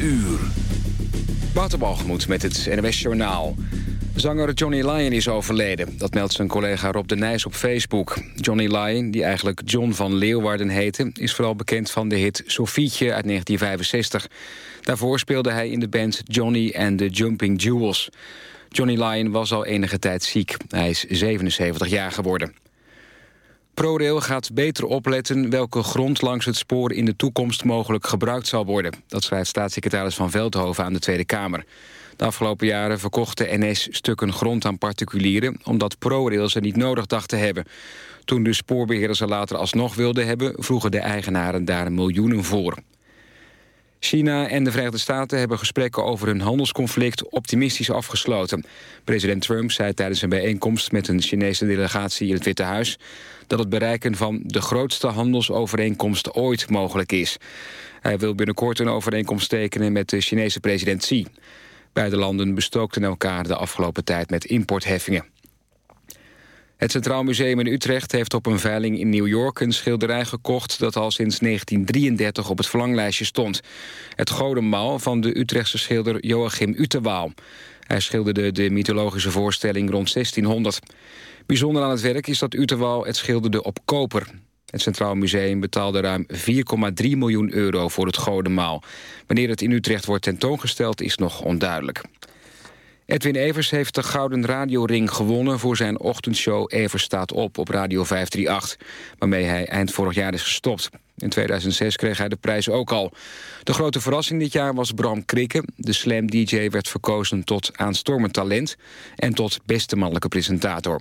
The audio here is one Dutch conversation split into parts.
uur. Waterbalgemoed met het NWS Journaal. Zanger Johnny Lyon is overleden. Dat meldt zijn collega Rob de Nijs op Facebook. Johnny Lyon, die eigenlijk John van Leeuwarden heette... is vooral bekend van de hit Sofietje uit 1965. Daarvoor speelde hij in de band Johnny and the Jumping Jewels. Johnny Lyon was al enige tijd ziek. Hij is 77 jaar geworden. ProRail gaat beter opletten welke grond langs het spoor in de toekomst mogelijk gebruikt zal worden. Dat schrijft staatssecretaris Van Veldhoven aan de Tweede Kamer. De afgelopen jaren verkocht de NS stukken grond aan particulieren... omdat ProRail ze niet nodig dacht te hebben. Toen de spoorbeheerders ze later alsnog wilden hebben... vroegen de eigenaren daar miljoenen voor. China en de Verenigde Staten hebben gesprekken over hun handelsconflict optimistisch afgesloten. President Trump zei tijdens een bijeenkomst met een Chinese delegatie in het Witte Huis dat het bereiken van de grootste handelsovereenkomst ooit mogelijk is. Hij wil binnenkort een overeenkomst tekenen met de Chinese president Xi. Beide landen bestookten elkaar de afgelopen tijd met importheffingen. Het Centraal Museum in Utrecht heeft op een veiling in New York... een schilderij gekocht dat al sinds 1933 op het verlanglijstje stond. Het Godemaal van de Utrechtse schilder Joachim Uterwaal. Hij schilderde de mythologische voorstelling rond 1600. Bijzonder aan het werk is dat Uterwaal het schilderde op koper. Het Centraal Museum betaalde ruim 4,3 miljoen euro voor het Godemaal. Wanneer het in Utrecht wordt tentoongesteld is nog onduidelijk. Edwin Evers heeft de Gouden Radioring gewonnen... voor zijn ochtendshow Evers staat op op Radio 538... waarmee hij eind vorig jaar is gestopt. In 2006 kreeg hij de prijs ook al. De grote verrassing dit jaar was Bram Krikke. De Slam-dj werd verkozen tot aanstormend talent... en tot beste mannelijke presentator.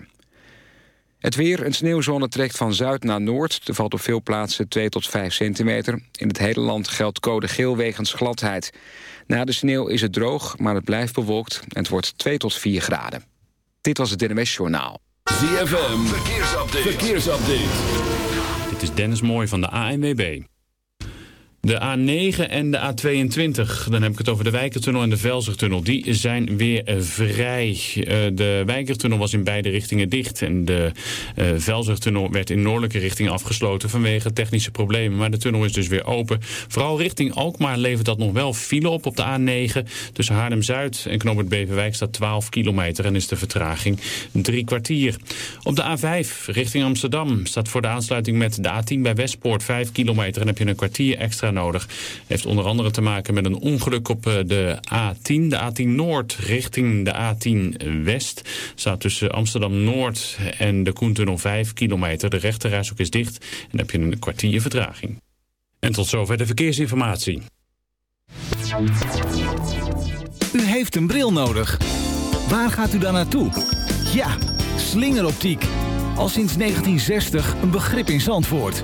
Het weer, een sneeuwzone trekt van zuid naar noord. Er valt op veel plaatsen 2 tot 5 centimeter. In het hele land geldt code geel wegens gladheid. Na de sneeuw is het droog, maar het blijft bewolkt... en het wordt 2 tot 4 graden. Dit was het NMS Journaal. ZFM, verkeersupdate. verkeersupdate. Dit is Dennis Mooij van de ANWB. De A9 en de A22, dan heb ik het over de Wijkertunnel en de Velzertunnel. Die zijn weer eh, vrij. Eh, de Wijkertunnel was in beide richtingen dicht. En de uh, Velzertunnel werd in noordelijke richting afgesloten vanwege technische problemen. Maar de tunnel is dus weer open. Vooral richting Alkmaar levert dat nog wel file op op de A9. Tussen Haarlem-Zuid en Knoopert Beverwijk staat 12 kilometer en is de vertraging drie kwartier. Op de A5 richting Amsterdam staat voor de aansluiting met de A10 bij Westpoort 5 kilometer. En heb je een kwartier extra nodig. Heeft onder andere te maken met een ongeluk op eh, de A10. De A10 Noord richting de A10 West. Staat tussen Amsterdam Noord en de Koentunnel 5 kilometer. De rechterreis is dicht en heb je een kwartier vertraging. En tot zover de verkeersinformatie. U heeft een bril nodig. Waar gaat u dan naartoe? Ja, slingeroptiek. Al sinds 1960 een begrip in Zandvoort.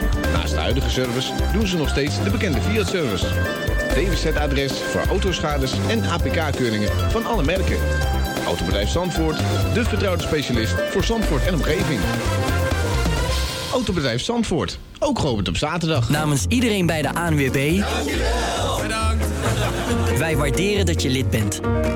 Naast de huidige service doen ze nog steeds de bekende Fiat-service. DWZ-adres voor autoschades en APK-keuringen van alle merken. Autobedrijf Zandvoort, de vertrouwde specialist voor Zandvoort en omgeving. Autobedrijf Zandvoort, ook geopend op zaterdag. Namens iedereen bij de ANWB... Bedankt. Wij waarderen dat je lid bent.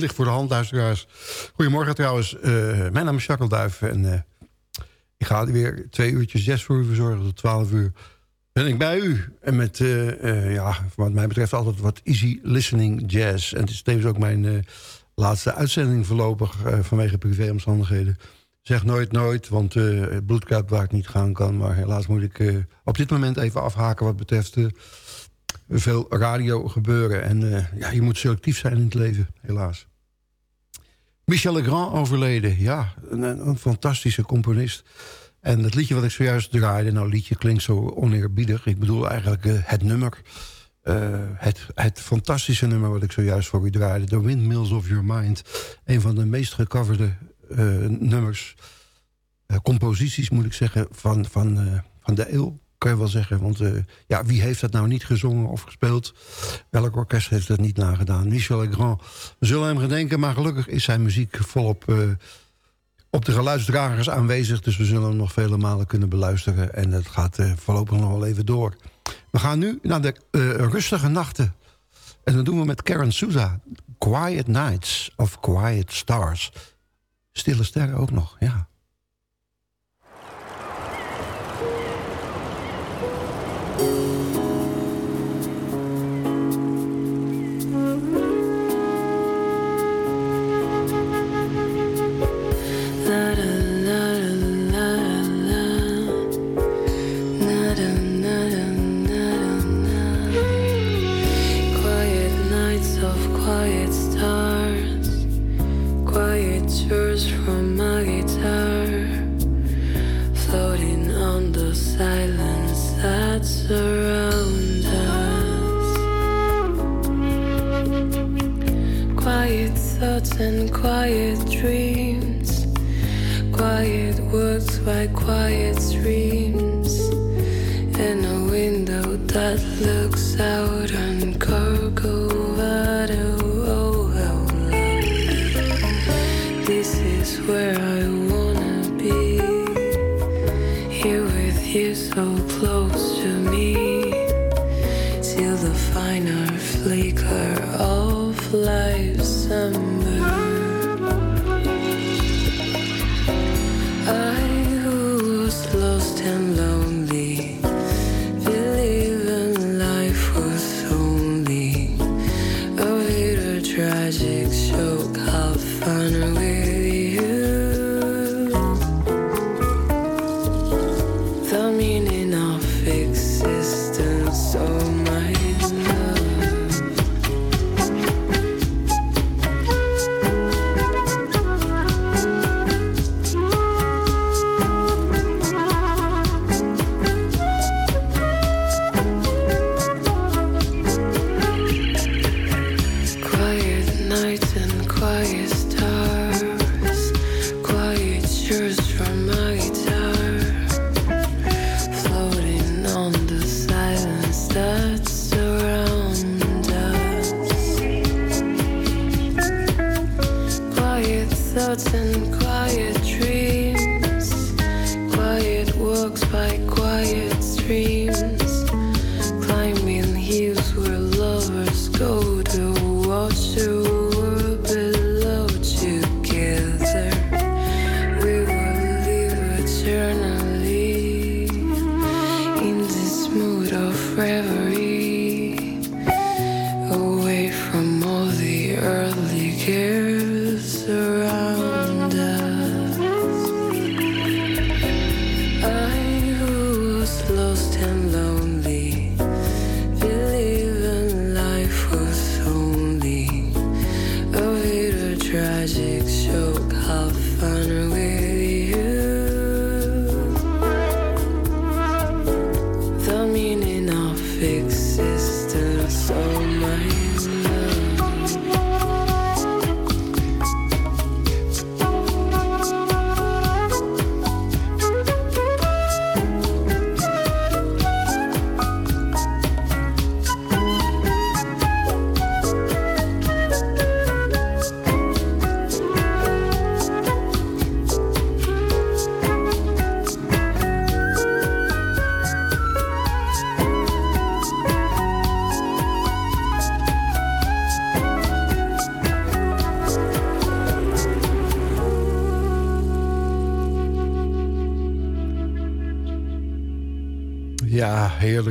Ligt voor de hand, luisteraars. Goedemorgen trouwens. Uh, mijn naam is Jacques Duif. En uh, ik ga weer twee uurtjes jazz voor u verzorgen. Tot twaalf uur ben ik bij u. En met, uh, ja, wat mij betreft altijd wat easy listening jazz. En het is tevens ook mijn laatste uitzending voorlopig... vanwege privéomstandigheden. Zeg nooit nooit, want bloedkuip waar ik niet gaan kan. Maar helaas moet ik op dit moment even afhaken wat betreft veel radio gebeuren. En uh, ja, je moet selectief zijn in het leven, helaas. Michel Legrand overleden. Ja, een, een, fantastische componist. En het liedje wat ik zojuist draaide... nou, liedje klinkt zo oneerbiedig. Ik bedoel eigenlijk uh, het nummer. Uh, het, het fantastische nummer wat ik zojuist voor u draaide. The Windmills of Your Mind. Een van de meest gecoverde nummers. composities, moet ik zeggen, van, van, van de eeuw kan je wel zeggen. Want uh, ja, wie heeft dat nou niet gezongen of gespeeld? Welk orkest heeft dat niet nagedaan? Michel Legrand. We zullen hem gedenken, maar gelukkig is zijn muziek volop uh, op de geluidsdragers aanwezig. Dus we zullen hem nog vele malen kunnen beluisteren. En het gaat uh, voorlopig nog wel even door. We gaan nu naar de rustige nachten. En dat doen we met Karen Souza. Quiet Nights of Quiet Stars. Stille sterren ook nog, ja. And quiet dreams, quiet words by quiet streams, and a window that looks out on Corcovado. Oh! This is where I wanna be, here with you so close to me, till the final flicker of life's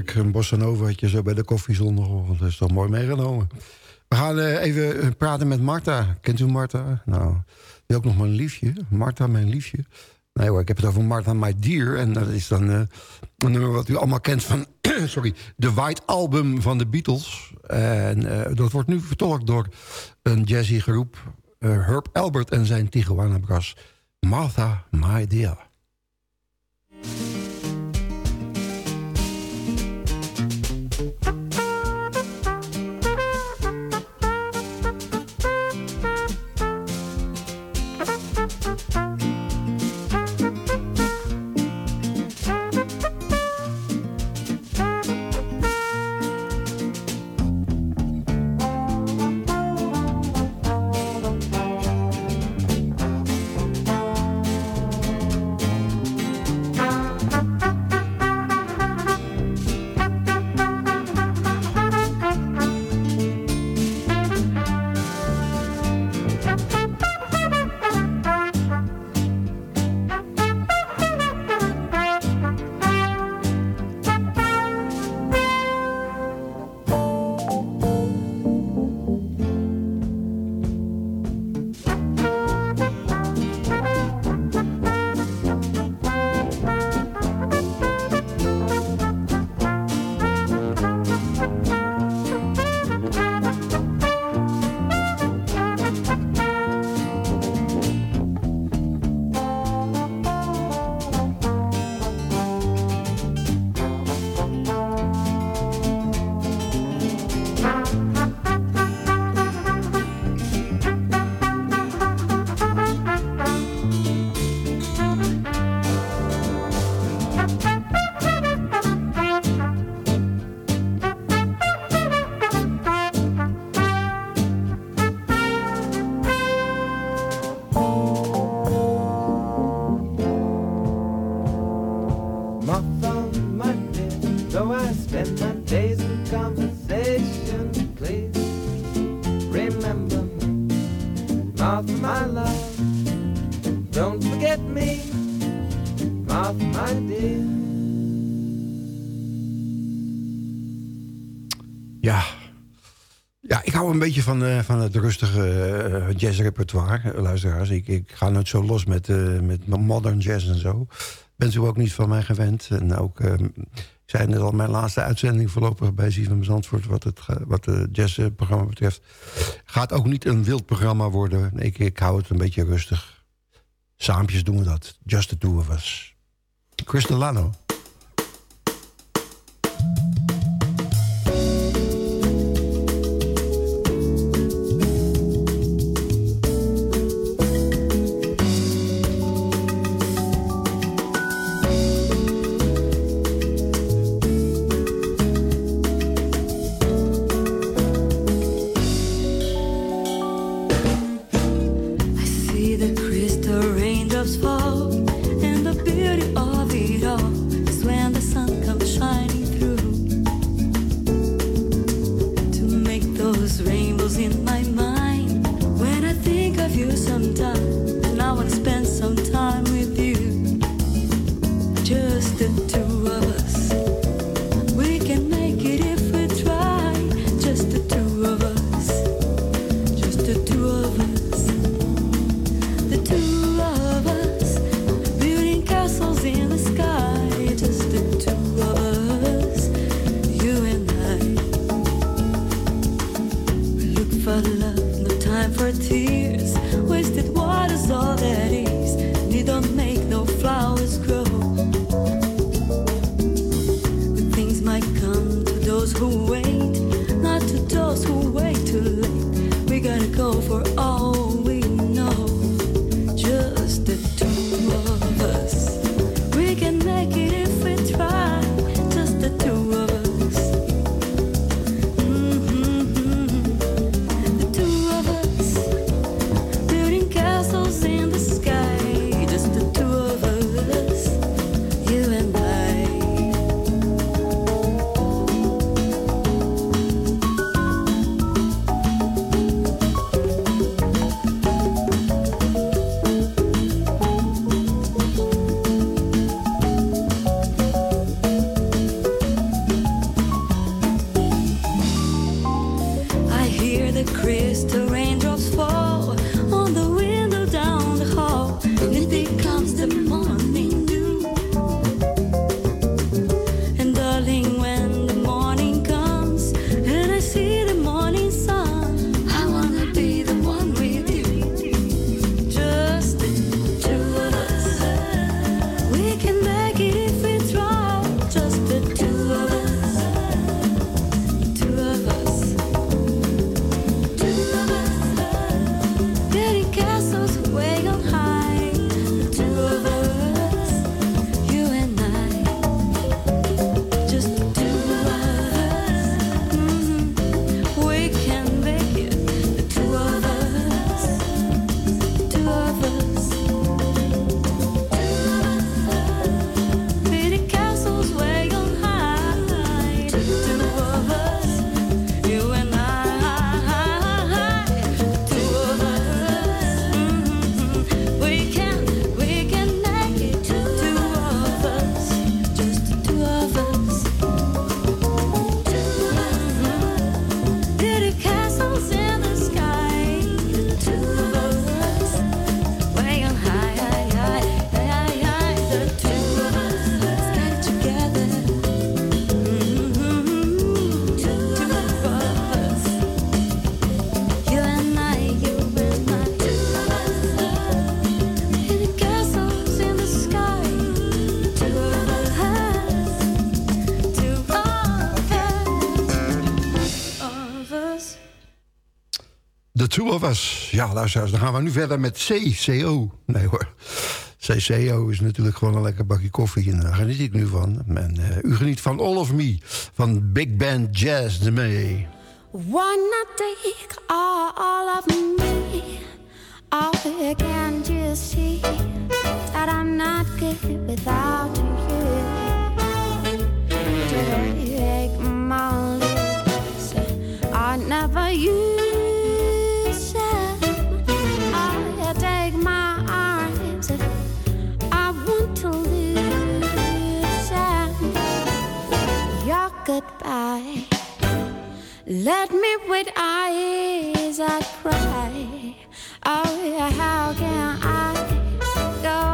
heerlijk. Een bossa novaatje zo bij de koffie zondagochtend. Dat is toch mooi meegenomen. We gaan eh, even eh, praten met Marta. Kent u Marta? Nou, die ook nog mijn liefje. Marta, mijn liefje. Nee hoor, ik heb het over Marta, my dear. En dat is dan eh, een nummer wat u allemaal kent van... sorry, de White Album van de Beatles. En dat wordt nu vertolkt door een jazzy groep. eh, Herb Albert en zijn Tijuana Brass. Martha, my dear. Een beetje van, eh, van het rustige uh, jazzrepertoire, luisteraars. Ik, ik ga nooit zo los met, uh, met modern jazz en zo. Bent u ook niet van mij gewend. En ook, ik zei net al, mijn laatste uitzending voorlopig bij Zivem Zandvoort... wat het wat het jazzprogramma betreft. Gaat ook niet een wild programma worden. Ik, ik hou het een beetje rustig. Saampjes doen we dat. Just the two of us. Chris Delano. Us. Ja, luisteraars, dan gaan we nu verder met CCO. Nee hoor. CCO is natuurlijk gewoon een lekker bakje koffie. En daar geniet ik nu van. En uh, u geniet van All of Me. Van Big Band Jazz de May. Wanna take all of me. Oh, can't you see that I'm not good without you? Take my lips. I never use. Let me with eyes that cry. Oh, yeah, how can I go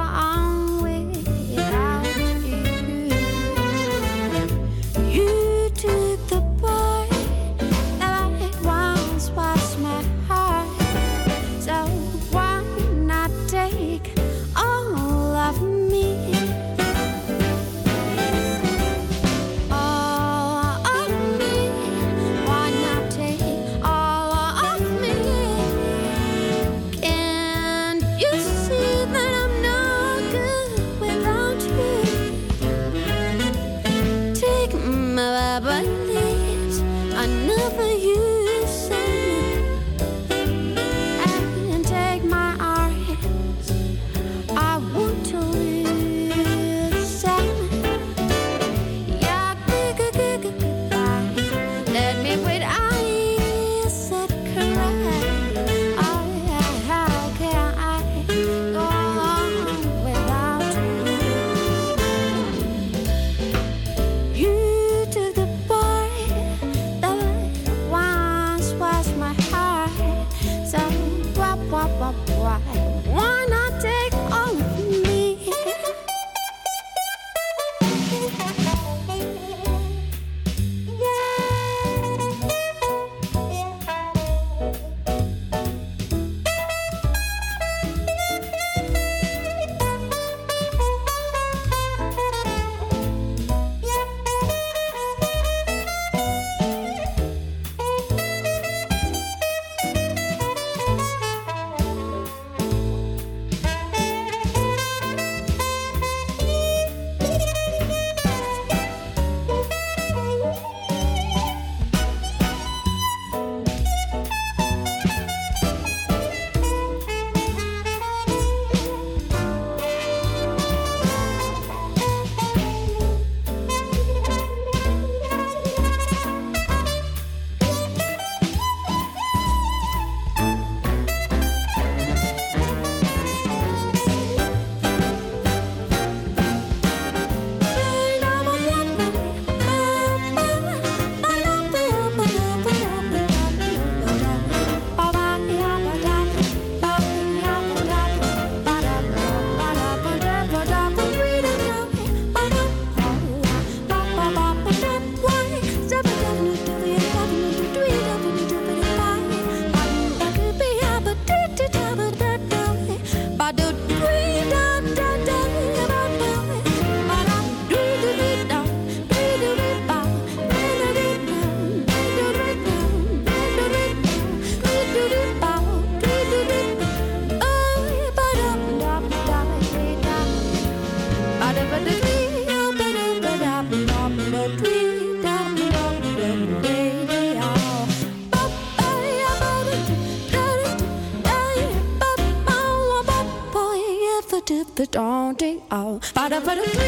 all.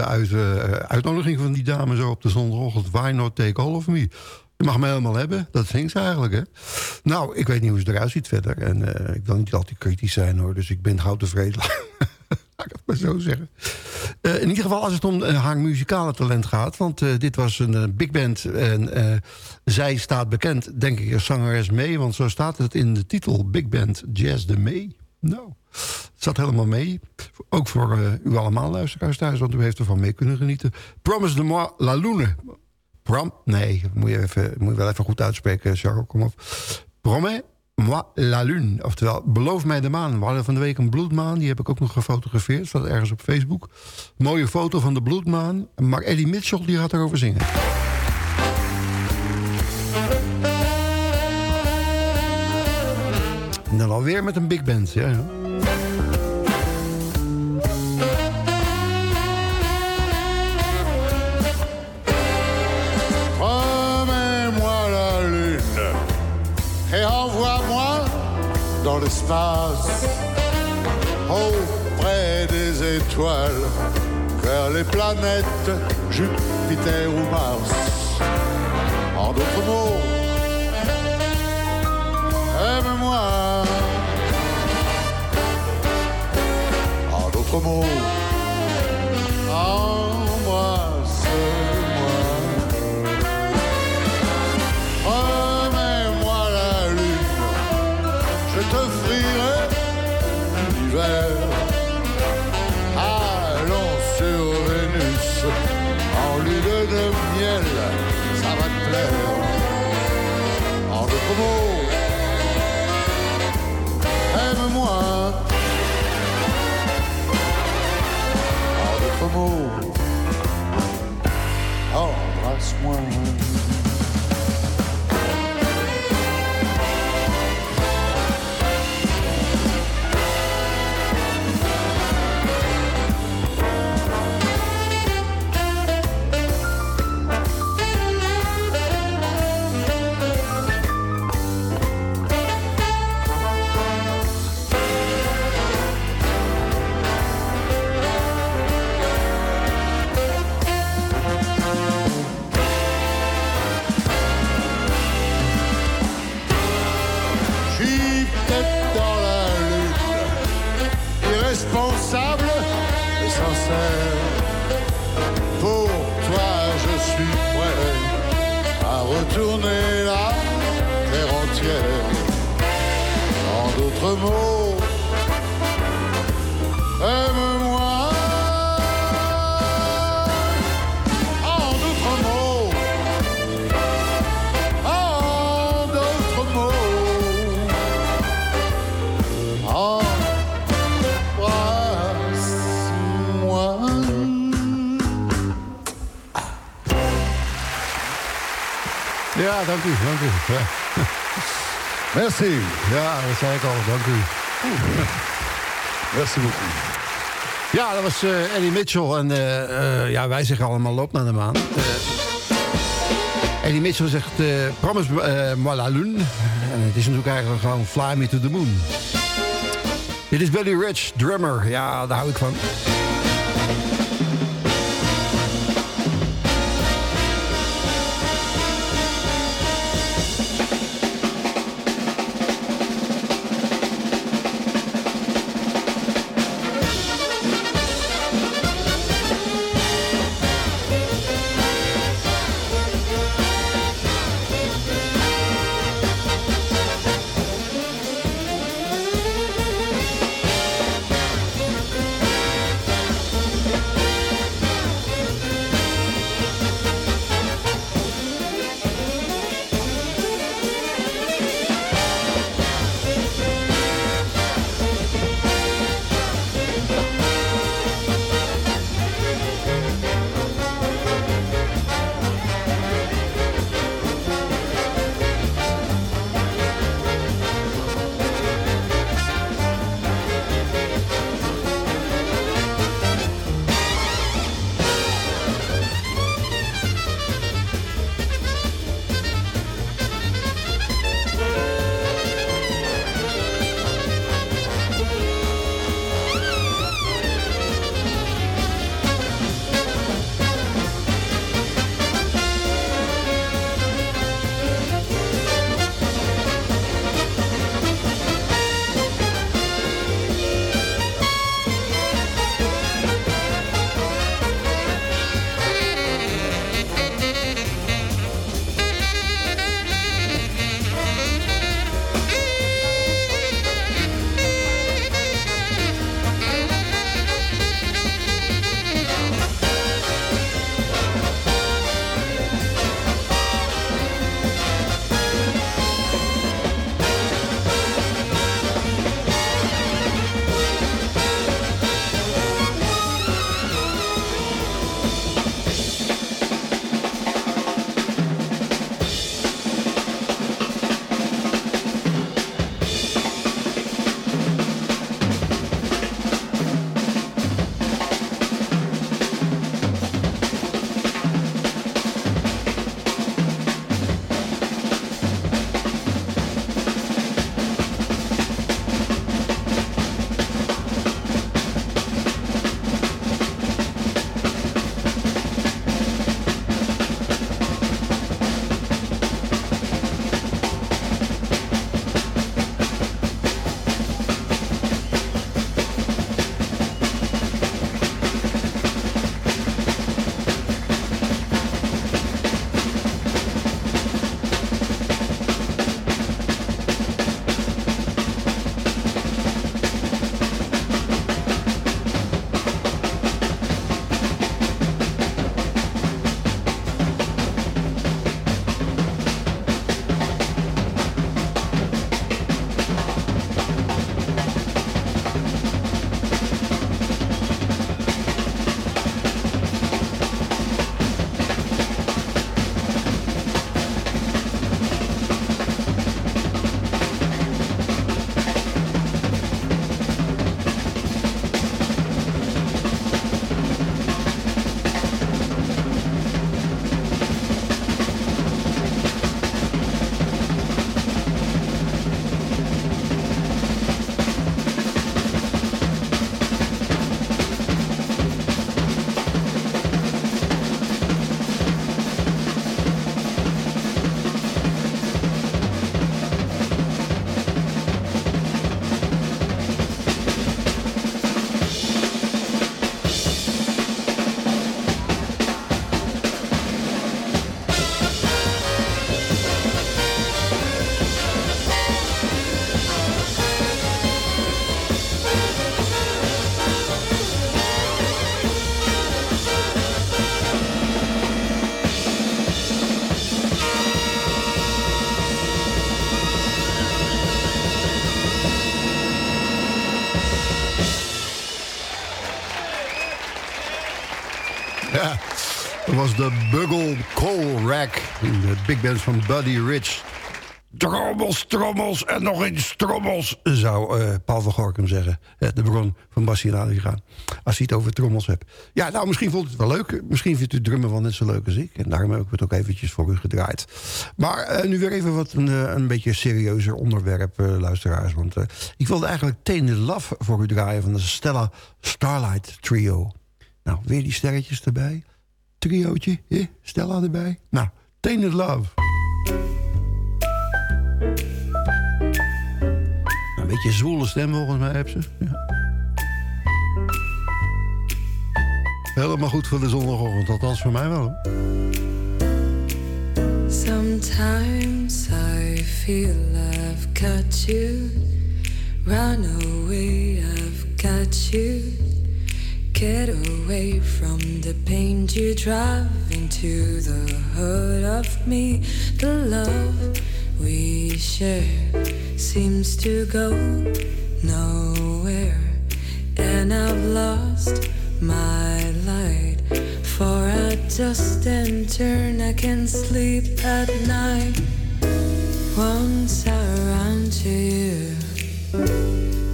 Uit, eh, uitnodiging van die dame zo op de zondagochtend. Why not take all of me? Je mag me helemaal hebben. Dat zingt ze eigenlijk, hè? Nou, ik weet niet hoe ze eruit ziet verder. En eh, ik wil niet altijd kritisch zijn, hoor. Dus ik ben gauw tevreden. Laat ik het maar zo zeggen. Eh, in ieder geval als het om haar muzikale talent gaat. Want dit was een big band. En zij staat bekend, denk ik, als zangeres mee. Want zo staat het in de titel. Big Band Jazz de May. Nou, zat helemaal mee. Ook voor eh, u allemaal luisteraars thuis. Want u heeft ervan mee kunnen genieten. Promise de moi la lune. Prom? Nee, moet je, even, moet je wel even goed uitspreken, Charles. Kom op. Promets moi la lune. Oftewel, beloof mij de maan. We hadden van de week een bloedmaan. Die heb ik ook nog gefotografeerd. Staat ergens op Facebook. Mooie foto van de bloedmaan. Maar Eddie Mitchell die gaat erover zingen. En dan alweer met een big band. Ja. Dans l'espace, auprès des étoiles, vers les planètes Jupiter ou Mars. En d'autres mots, aime-moi. En d'autres mots, road. Oh, that's one. Dank u, dank u. Ja. Merci. Ja, dat zei ik al, dank u. Merci beaucoup. Ja, dat was eh, Eddie Mitchell. En eh, eh, ja, wij zeggen allemaal loop naar de maan. Eddie Mitchell zegt promise moi la lune. En het is natuurlijk eigenlijk gewoon fly me to the moon. Dit is Buddy Rich, drummer. Ja, daar hou ik van. Was de Buggle Coal Rack. De big band van Buddy Rich. Trommels, trommels en nog eens trommels, zou uh, Paul van Gorkum zeggen. Uh, de bron van Bassie gaan. Als hij het over trommels hebt. Ja, nou, misschien vond het wel leuk. Misschien vindt u drummen wel net zo leuk als ik. En daarom heb ik het ook eventjes voor u gedraaid. Maar uh, nu weer even wat een, een beetje serieuzer onderwerp, luisteraars. Want ik wilde eigenlijk Tainted Love voor u draaien... van de Stella Starlight Trio. Nou, weer die sterretjes erbij. Triootje, eh? Stella erbij. Nou, Tainted Love. Een beetje zwoele stem volgens mij heb. Ja. Helemaal goed voor de zondagochtend, althans voor mij wel. Sometimes I feel I've got you Run away, I've got you Get away from the pain you drive into the hurt of me The love we share seems to go nowhere, and I've lost my light. For I just and turn, I can sleep at night. Once I ran to you,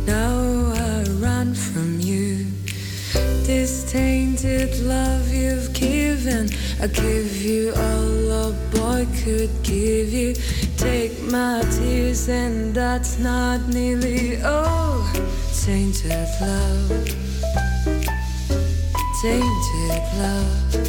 now I run from you. This tainted love you've given, I give you all a boy could give you take my tears, and that's not nearly all. Tainted love, tainted love.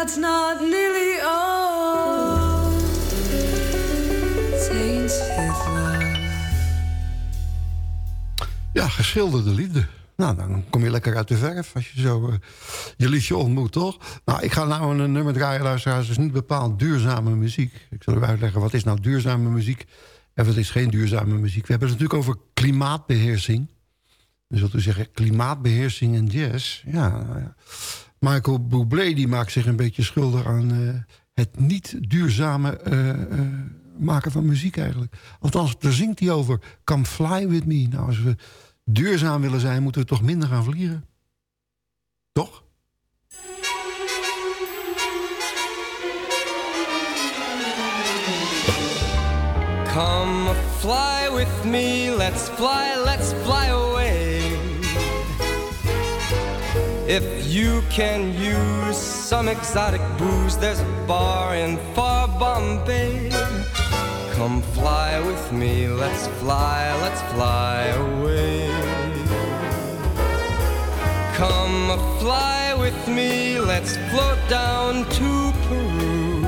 That's not nearly all. Tainted love. Ja, geschilderde liefde. Nou, dan kom je lekker uit de verf als je zo uh, je liefje ontmoet, toch? Nou, ik ga nou een nummer draaien, luisteraars. Het is niet bepaald duurzame muziek. Ik zal u uitleggen, wat is nou duurzame muziek... en wat is geen duurzame muziek. We hebben het natuurlijk over klimaatbeheersing. Dan zult u zeggen, klimaatbeheersing en jazz. Ja, nou ja. Michael Bublé die maakt zich een beetje schuldig aan... Uh, het niet duurzame uh, maken van muziek eigenlijk. Althans, daar zingt hij over. Come fly with me. Nou, als we duurzaam willen zijn, moeten we toch minder gaan vliegen. Toch? Come fly with me, let's fly, let's fly away. If you can use some exotic booze, there's a bar in far Bombay. Come fly with me, let's fly, let's fly away. Come fly with me, let's float down to Peru.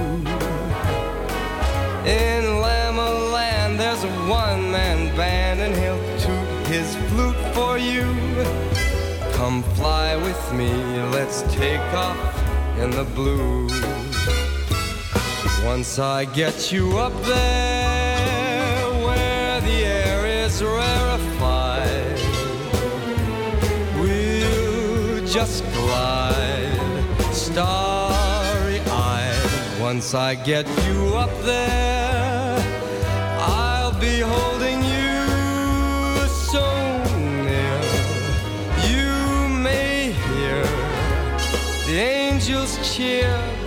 In Lama Land, there's a one man band, and he'll toot his flute for you. Come fly with me, let's take off in the blue. Once I get you up there where the air is rarefied, we'll just glide starry eyed. Once I get you up there,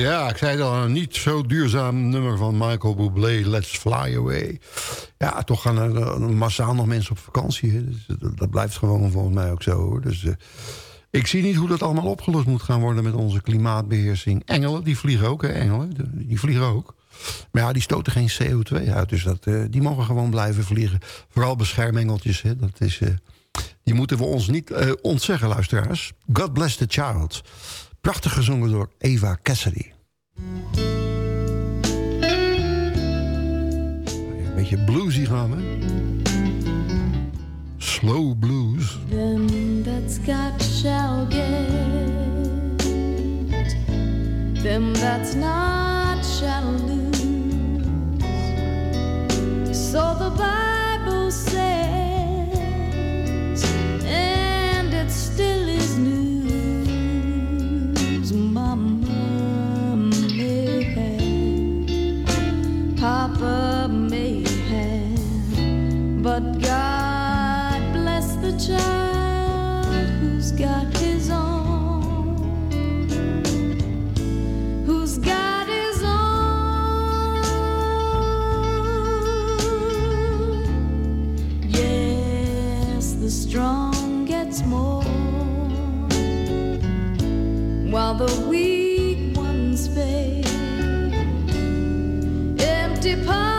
Ja, ik zei al, een niet zo duurzaam nummer van Michael Bublé, Let's Fly Away. Ja, toch gaan er eh, massaal nog mensen op vakantie. Dus dat, dat blijft gewoon volgens mij ook zo. Hoor. Dus eh, ik zie niet hoe dat allemaal opgelost moet gaan worden met onze klimaatbeheersing. Engelen, die vliegen ook, hè, engelen, die vliegen ook. Maar ja, die stoten geen CO2 uit, dus dat, eh, die mogen gewoon blijven vliegen. Vooral beschermengeltjes, hè, dat is... eh, die moeten we ons niet eh, ontzeggen, luisteraars. God bless the child. Prachtig gezongen door Eva Cassidy. Een beetje bluesy gaan we. Slow blues. Them that's got shall get. Them that's not shall lose. So the Bible says, God bless the child who's got his own, who's got his own. Yes, the strong gets more, while the weak ones fade. Empty.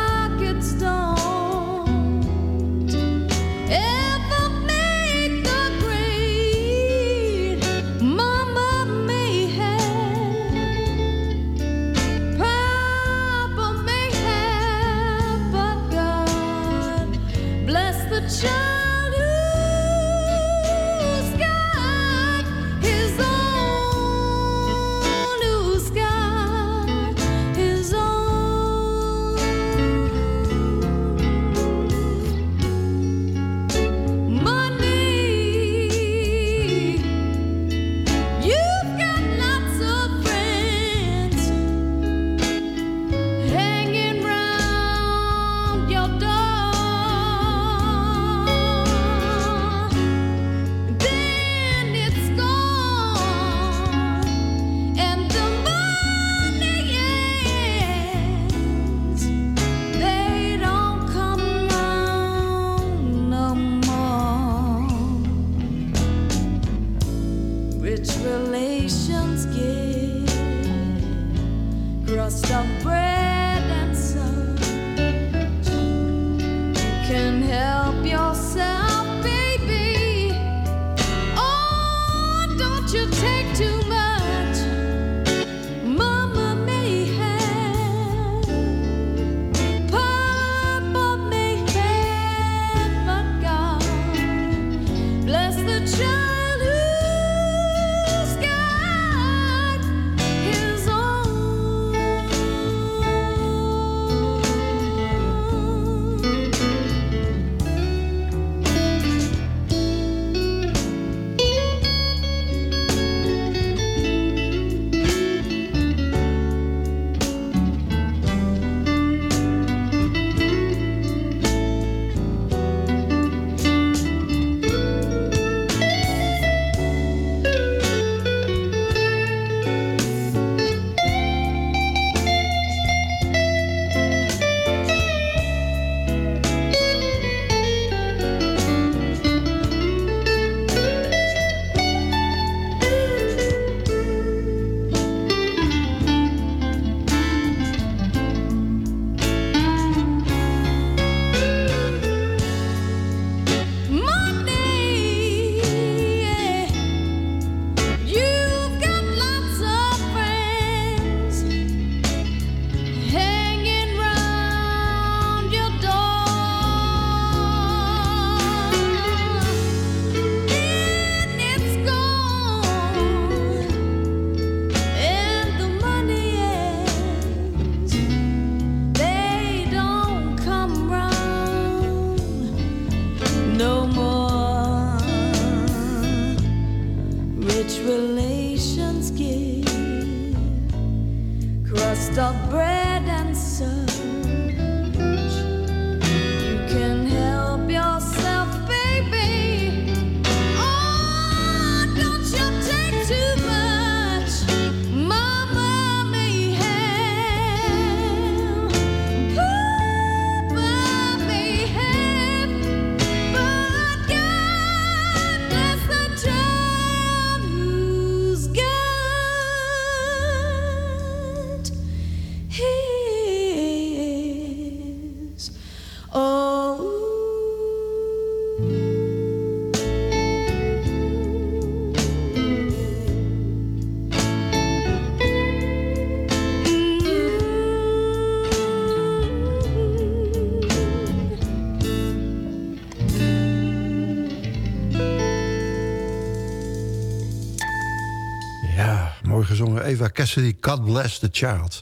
Gezongen. Eva Cassidy, God Bless the Child.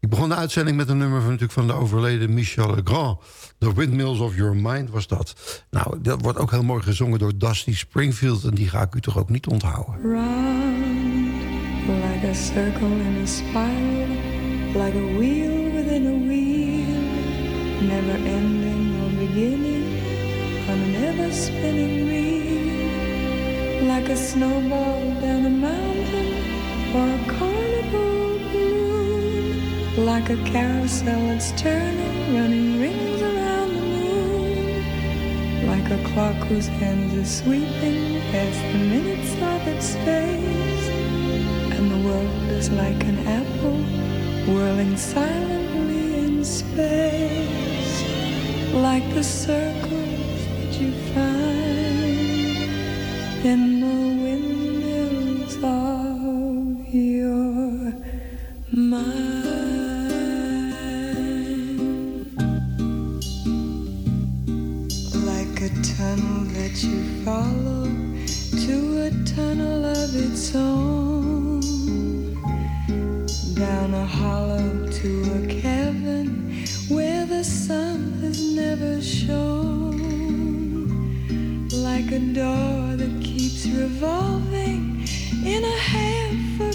Ik begon de uitzending met een nummer van, natuurlijk van de overleden Michel Legrand. The Windmills of Your Mind was dat. Nou, dat wordt ook heel mooi gezongen door Dusty Springfield. En die ga ik u toch ook niet onthouden. Round like a circle in a spiral, like a wheel within a wheel, never ending or beginning on an ever spinning reel, like a snowball down a mountain or a carnival balloon, like a carousel that's turning, running rings like a clock whose hands are sweeping past the minutes of its face. And the world is like an apple whirling silently in space, like the circles that you find in the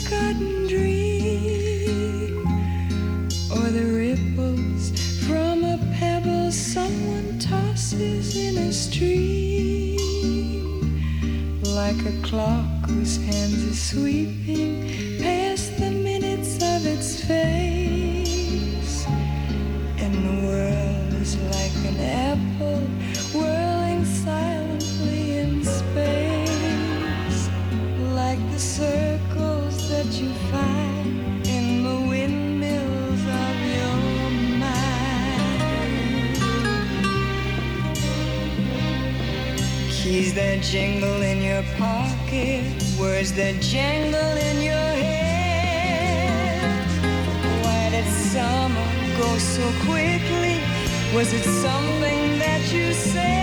half-forgotten dream, or the ripples from a pebble someone tosses in a stream, like a clock whose hands are sweeping jingle in your pocket, words that jangle in your head. Why did summer go so quickly? Was it something that you said?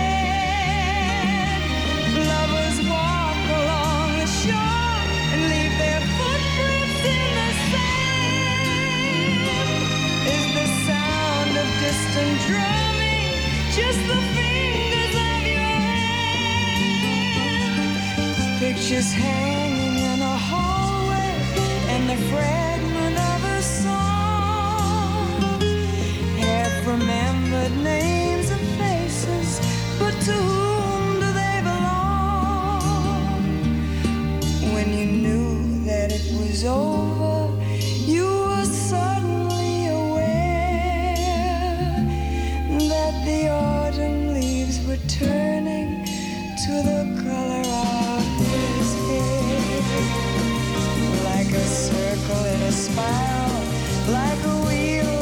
Pictures hanging in a hallway and the fragment of a song. Half remembered names and faces, but to whom do they belong? When you knew that it was over, circle in a spiral, like a wheel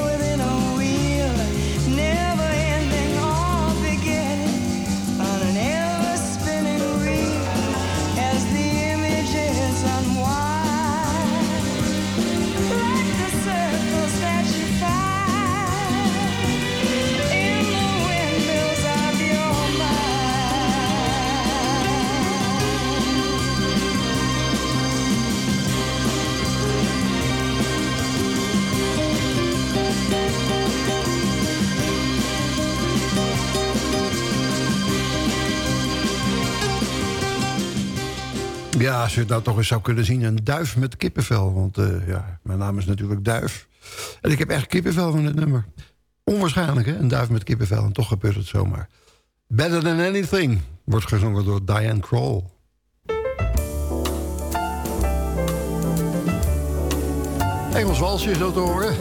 als je nou toch eens zou kunnen zien. Een duif met kippenvel. Want eh, ja, mijn naam is natuurlijk Duif. En ik heb echt kippenvel van dit nummer. Onwaarschijnlijk, hè? Een duif met kippenvel. En toch gebeurt het zomaar. Better Than Anything wordt gezongen door Diane Kroll. Engels walsje zo te horen.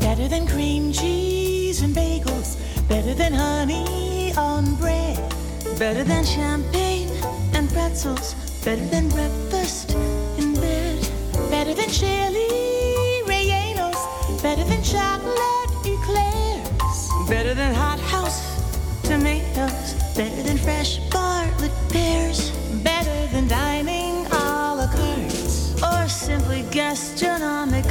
Better than cream cheese and bagels. Better than honey on bread. Better than champagne and pretzels. Better than breakfast in bed. Better than chili rellenos. Better than chocolate eclairs. Better than hothouse tomatoes. Better than fresh Bartlett pears. Better than dining a la carte. Or simply gastronomic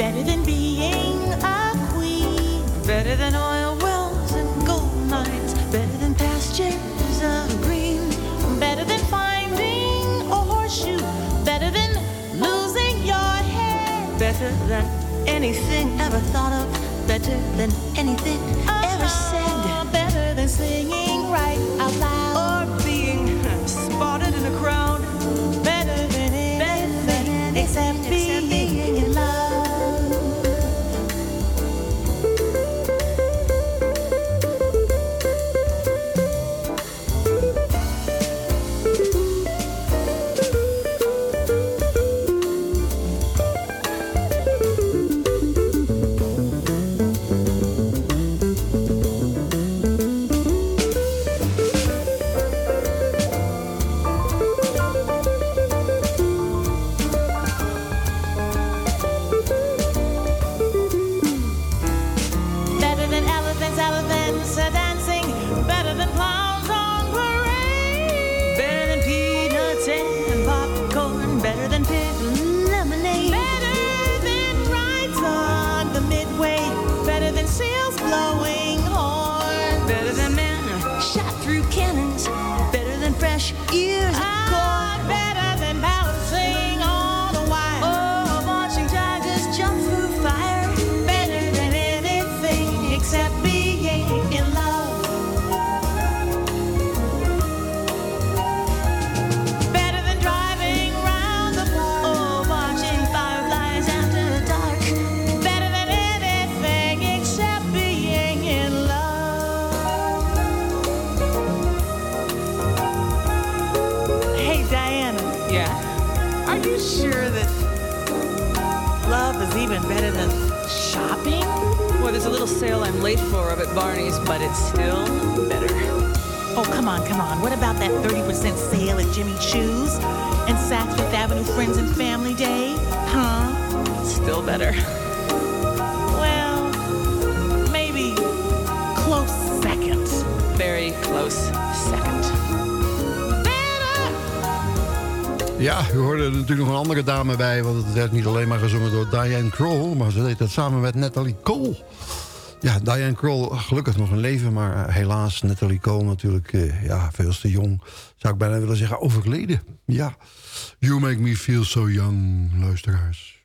Better than being a queen. Better than oil wells and gold mines. Better than pastures of green. Better than finding a horseshoe. Better than losing your head. Better than anything ever thought of. Better than anything ever uh-huh. said. Better than singing right out loud. Shopping? Well, there's a little sale I'm late for up at Barney's, but it's still better. Oh, come on, come on. What about that 30% sale at Jimmy Choo's and Saks Fifth Avenue Friends and Family Day? Huh? Still better. Well, maybe close second. Very close second. Ja, u hoorde er natuurlijk nog een andere dame bij... want het werd niet alleen maar gezongen door Diane Kroll... maar ze deed dat samen met Natalie Cole. Ja, Diane Kroll, gelukkig nog een leven... maar eh, helaas, Natalie Cole natuurlijk eh, ja, veel te jong... zou ik bijna willen zeggen, overleden. Ja, You Make Me Feel So Young, luisteraars.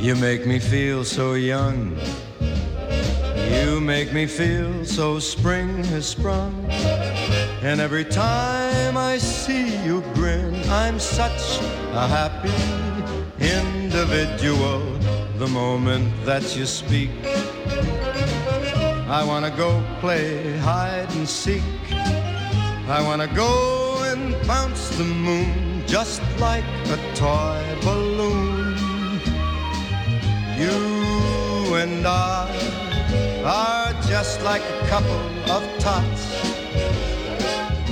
You make me feel so young. You make me feel so spring has sprung. And every time I see you grin, I'm such a happy individual. The moment that you speak, I wanna go play hide and seek. I wanna go and bounce the moon just like a toy balloon. You and I are just like a couple of tots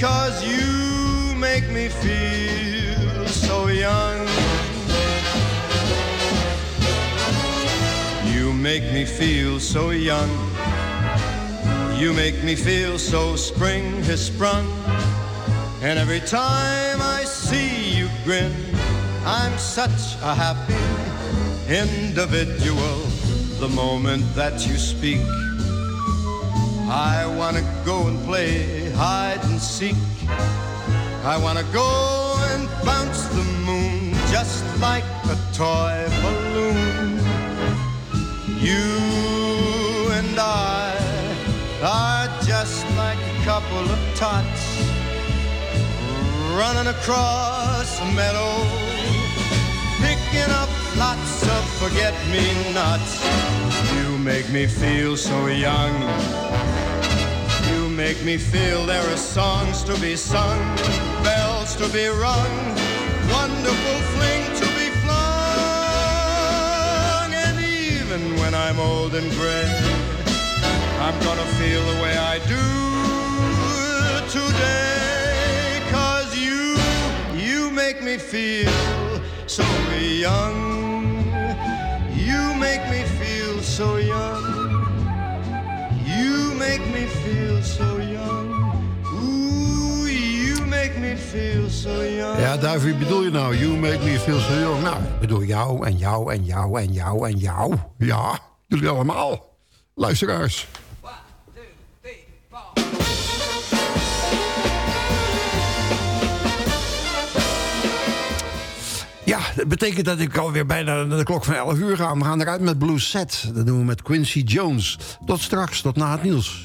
Cause you make me feel so young. You make me feel so young. You make me feel so spring has sprung. And every time I see you grin, I'm such a happy individual. The moment that you speak, I wanna go and play hide and seek. I wanna go and bounce the moon just like a toy balloon. You and I are just like a couple of tots running across a meadow, picking up lots of forget-me-nots. You make me feel so young. Make me feel there are songs to be sung, bells to be rung, wonderful fling to be flung. And even when I'm old and gray, I'm gonna feel the way I do today. Cause you, you make me feel so young. You make me feel so young. You make me feel so young. Ooh, you make me feel so young. Ja, Duif, wie bedoel je nou? You make me feel so young. Nou, ik bedoel jou en jou en jou en jou en jou. Ja, jullie allemaal. Luisteraars. Ja, dat betekent dat ik alweer bijna naar de klok van 11 uur ga. We gaan eruit met Blue Set. Dat doen we met Quincy Jones. Tot straks, tot na het nieuws.